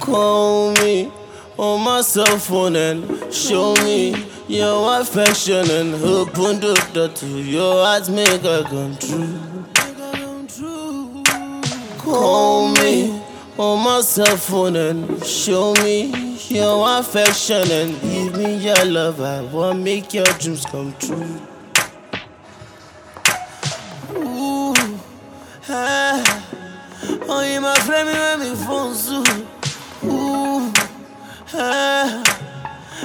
Call me on my cell phone and show me your affection and open the door to your heart, make I come true. Call me on my cell phone and show me your affection and give me your love. I want make your dreams come true. Oh, you my friend, me when me phone so. Ooh, ah,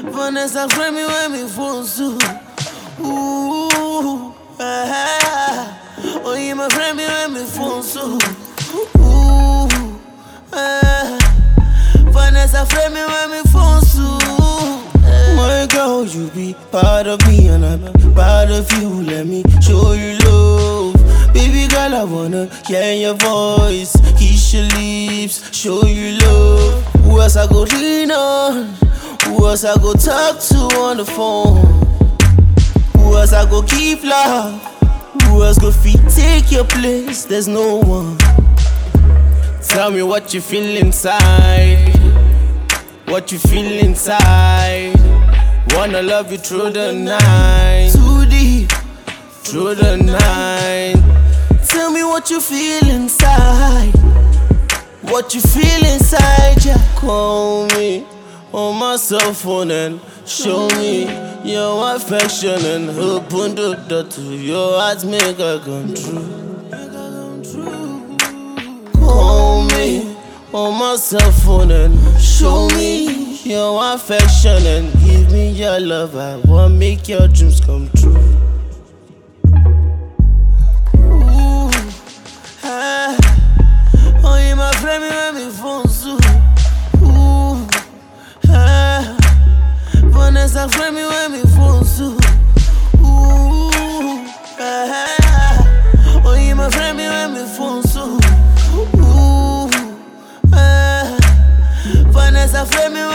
Vanessa, friend me when me phone so. Ooh, ah, oh, you my friend, me when me phone so. Ooh, ah, Vanessa, friend me when me phone so. My girl, you be part of me and I'm part of you. Let me show you love. Baby girl, I wanna hear your voice, kiss your lips, show you love. Who else I go lean on? Who else I go talk to on the phone? Who else I go keep love? Who else go feed take your place? There's no one. Tell me what you feel inside. What you feel inside. Wanna love you through the night. Too deep through the night. What you feel inside. What you feel inside, yeah. Call me on my cell phone and show me your affection and open the door to your heart, make I come true. Call me on my cell phone and show me your affection and give me your love. I want make your dreams come true. pensa foi meu amifoso. me uh, Oi, meu friend, meu amifoso. Uh, uh, Vanessa foi meu